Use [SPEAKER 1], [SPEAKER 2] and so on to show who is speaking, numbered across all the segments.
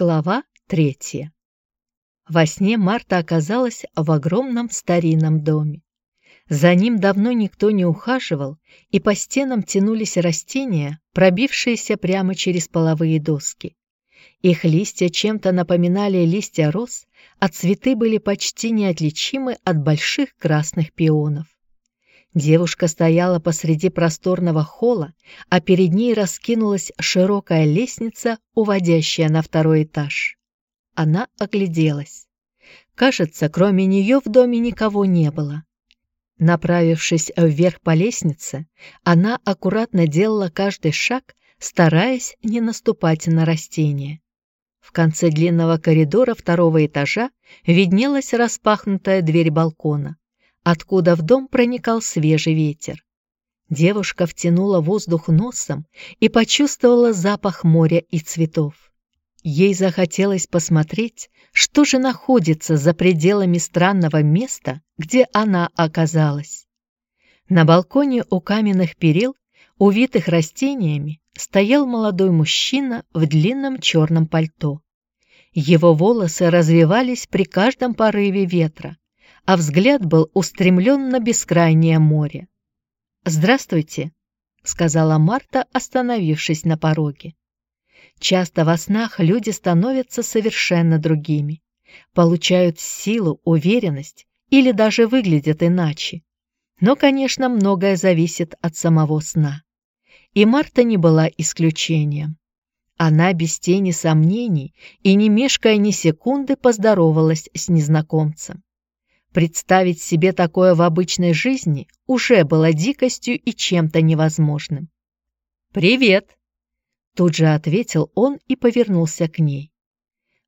[SPEAKER 1] Глава третья. Во сне Марта оказалась в огромном старинном доме. За ним давно никто не ухаживал, и по стенам тянулись растения, пробившиеся прямо через половые доски. Их листья чем-то напоминали листья роз, а цветы были почти неотличимы от больших красных пионов. Девушка стояла посреди просторного холла, а перед ней раскинулась широкая лестница, уводящая на второй этаж. Она огляделась. Кажется, кроме нее в доме никого не было. Направившись вверх по лестнице, она аккуратно делала каждый шаг, стараясь не наступать на растения. В конце длинного коридора второго этажа виднелась распахнутая дверь балкона откуда в дом проникал свежий ветер. Девушка втянула воздух носом и почувствовала запах моря и цветов. Ей захотелось посмотреть, что же находится за пределами странного места, где она оказалась. На балконе у каменных перил, увитых растениями, стоял молодой мужчина в длинном черном пальто. Его волосы развивались при каждом порыве ветра, а взгляд был устремлен на бескрайнее море. «Здравствуйте», — сказала Марта, остановившись на пороге. Часто во снах люди становятся совершенно другими, получают силу, уверенность или даже выглядят иначе. Но, конечно, многое зависит от самого сна. И Марта не была исключением. Она без тени сомнений и не мешкая ни секунды поздоровалась с незнакомцем. Представить себе такое в обычной жизни уже было дикостью и чем-то невозможным. «Привет!» Тут же ответил он и повернулся к ней.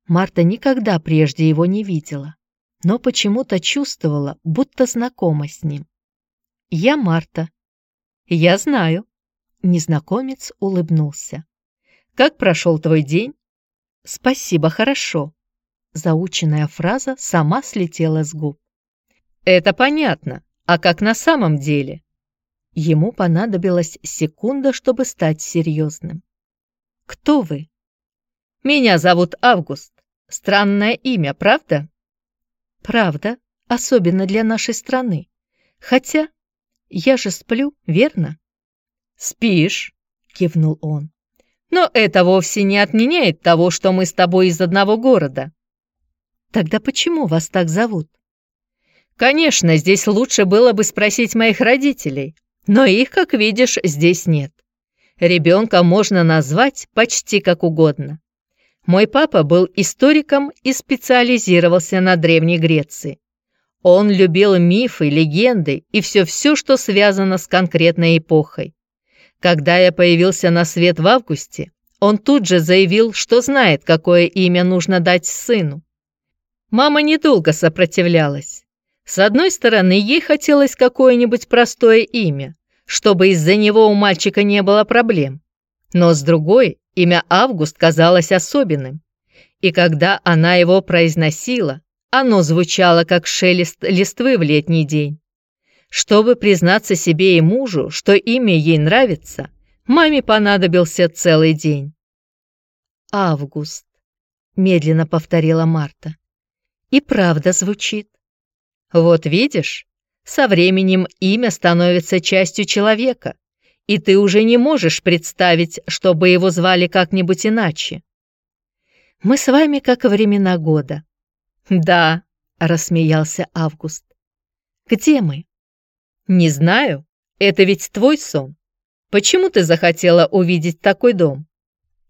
[SPEAKER 1] Марта никогда прежде его не видела, но почему-то чувствовала, будто знакома с ним. «Я Марта». «Я знаю». Незнакомец улыбнулся. «Как прошел твой день?» «Спасибо, хорошо». Заученная фраза сама слетела с губ. Это понятно. А как на самом деле? Ему понадобилась секунда, чтобы стать серьезным. Кто вы? Меня зовут Август. Странное имя, правда? Правда, особенно для нашей страны. Хотя я же сплю, верно? Спишь, кивнул он. Но это вовсе не отменяет того, что мы с тобой из одного города. Тогда почему вас так зовут? Конечно, здесь лучше было бы спросить моих родителей, но их, как видишь, здесь нет. Ребенка можно назвать почти как угодно. Мой папа был историком и специализировался на Древней Греции. Он любил мифы, легенды и все-все, что связано с конкретной эпохой. Когда я появился на свет в августе, он тут же заявил, что знает, какое имя нужно дать сыну. Мама недолго сопротивлялась. С одной стороны, ей хотелось какое-нибудь простое имя, чтобы из-за него у мальчика не было проблем. Но с другой, имя Август казалось особенным. И когда она его произносила, оно звучало как шелест листвы в летний день. Чтобы признаться себе и мужу, что имя ей нравится, маме понадобился целый день. «Август», — медленно повторила Марта. «И правда звучит. Вот видишь, со временем имя становится частью человека, и ты уже не можешь представить, чтобы его звали как-нибудь иначе. Мы с вами как времена года. Да, рассмеялся Август. Где мы? Не знаю. Это ведь твой сон. Почему ты захотела увидеть такой дом?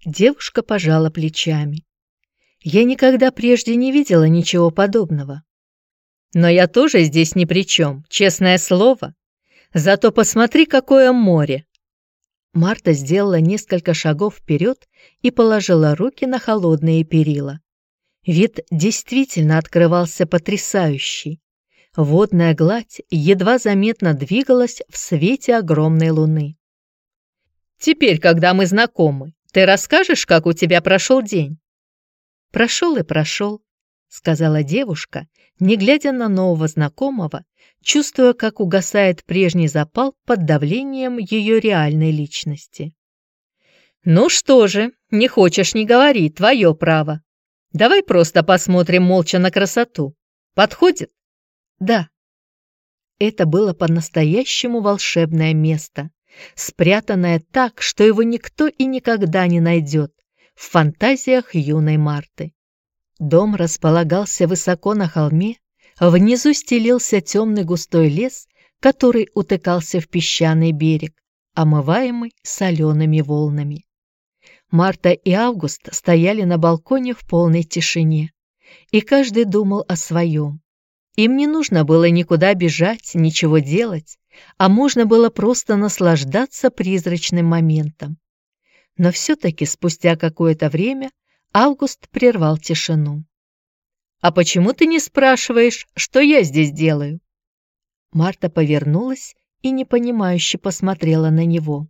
[SPEAKER 1] Девушка пожала плечами. Я никогда прежде не видела ничего подобного. Но я тоже здесь ни при чем, честное слово. Зато посмотри, какое море!» Марта сделала несколько шагов вперед и положила руки на холодные перила. Вид действительно открывался потрясающий. Водная гладь едва заметно двигалась в свете огромной луны. «Теперь, когда мы знакомы, ты расскажешь, как у тебя прошел день?» «Прошел и прошел», — сказала девушка не глядя на нового знакомого, чувствуя, как угасает прежний запал под давлением ее реальной личности. «Ну что же, не хочешь, не говори, твое право», Давай просто посмотрим молча на красоту. Подходит?
[SPEAKER 2] Да. Это было по-настоящему волшебное место, спрятанное так, что его никто и никогда не найдет, в фантазиях юной Марты. Дом располагался высоко на холме, внизу стелился темный густой лес, который утыкался в песчаный берег, омываемый солеными волнами. Марта и Август стояли на балконе в полной тишине, и каждый думал о своем. Им не нужно было никуда бежать, ничего делать, а можно было просто наслаждаться призрачным моментом. Но все-таки спустя какое-то время Август прервал тишину. «А почему ты не спрашиваешь, что я здесь делаю?» Марта повернулась и непонимающе посмотрела на него.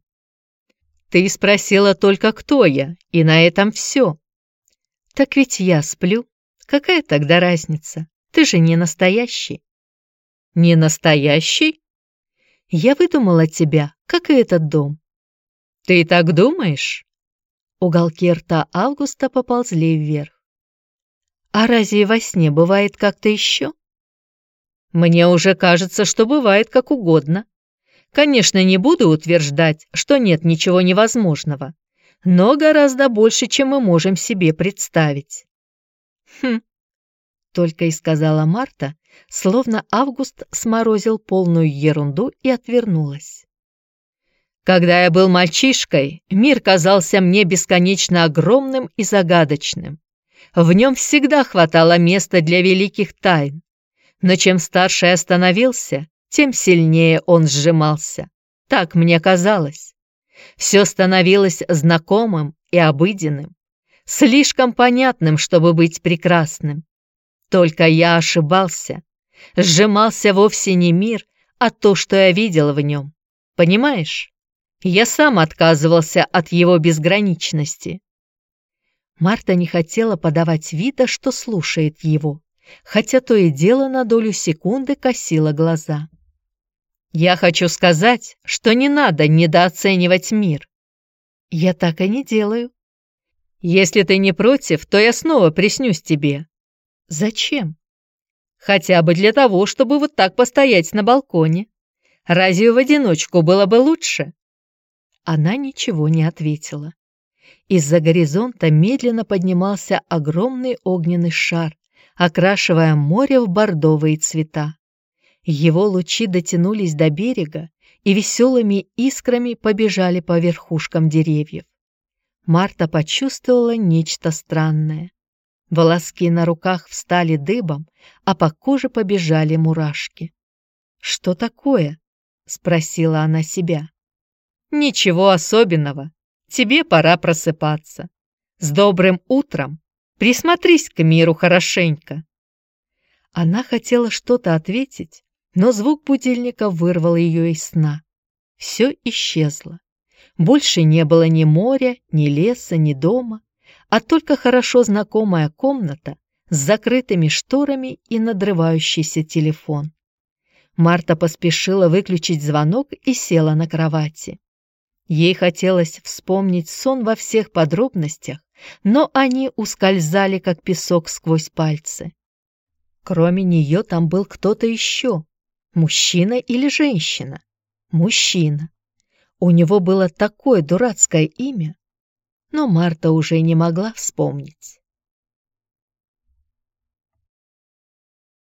[SPEAKER 2] Ты спросила только, кто я, и на этом все. Так ведь я сплю. Какая тогда разница? Ты же не настоящий. Не настоящий? Я выдумала тебя, как и этот дом. Ты так думаешь? Уголки рта Августа поползли вверх. А разве во сне бывает как-то еще? Мне уже кажется, что бывает как угодно. Конечно, не буду утверждать, что нет ничего невозможного, но гораздо больше, чем мы можем себе представить. Хм, только и сказала Марта, словно Август сморозил полную ерунду и отвернулась. Когда я был мальчишкой, мир казался мне бесконечно огромным и загадочным. В нем всегда хватало места для великих тайн. Но чем старше я становился, тем сильнее он сжимался. Так мне казалось. Все становилось знакомым и обыденным, слишком понятным, чтобы быть прекрасным. Только я ошибался. Сжимался вовсе не мир, а то, что я видел в нем. Понимаешь? Я сам отказывался от его безграничности. Марта не хотела подавать вида, что слушает его, хотя то и дело на долю секунды косила глаза. Я хочу сказать, что не надо недооценивать мир. Я так и не делаю. Если ты не против, то я снова приснюсь тебе. Зачем? Хотя бы для того, чтобы вот так постоять на балконе. Разве в одиночку было бы лучше? Она ничего не ответила. Из-за горизонта медленно поднимался огромный огненный шар, окрашивая море в бордовые цвета. Его лучи дотянулись до берега и веселыми искрами побежали по верхушкам деревьев. Марта почувствовала нечто странное. Волоски на руках встали дыбом, а по коже побежали мурашки. «Что такое?» — спросила она себя. «Ничего особенного. Тебе пора просыпаться. С добрым утром. Присмотрись к миру хорошенько». Она хотела что-то ответить, но звук будильника вырвал ее из сна. Все исчезло. Больше не было ни моря, ни леса, ни дома, а только хорошо знакомая комната с закрытыми шторами и надрывающийся телефон. Марта поспешила выключить звонок и села на кровати. Ей хотелось вспомнить сон во всех подробностях, но они ускользали, как песок сквозь пальцы. Кроме нее там был кто-то еще, Мужчина или женщина? Мужчина. У него было такое дурацкое имя, но Марта уже не могла вспомнить.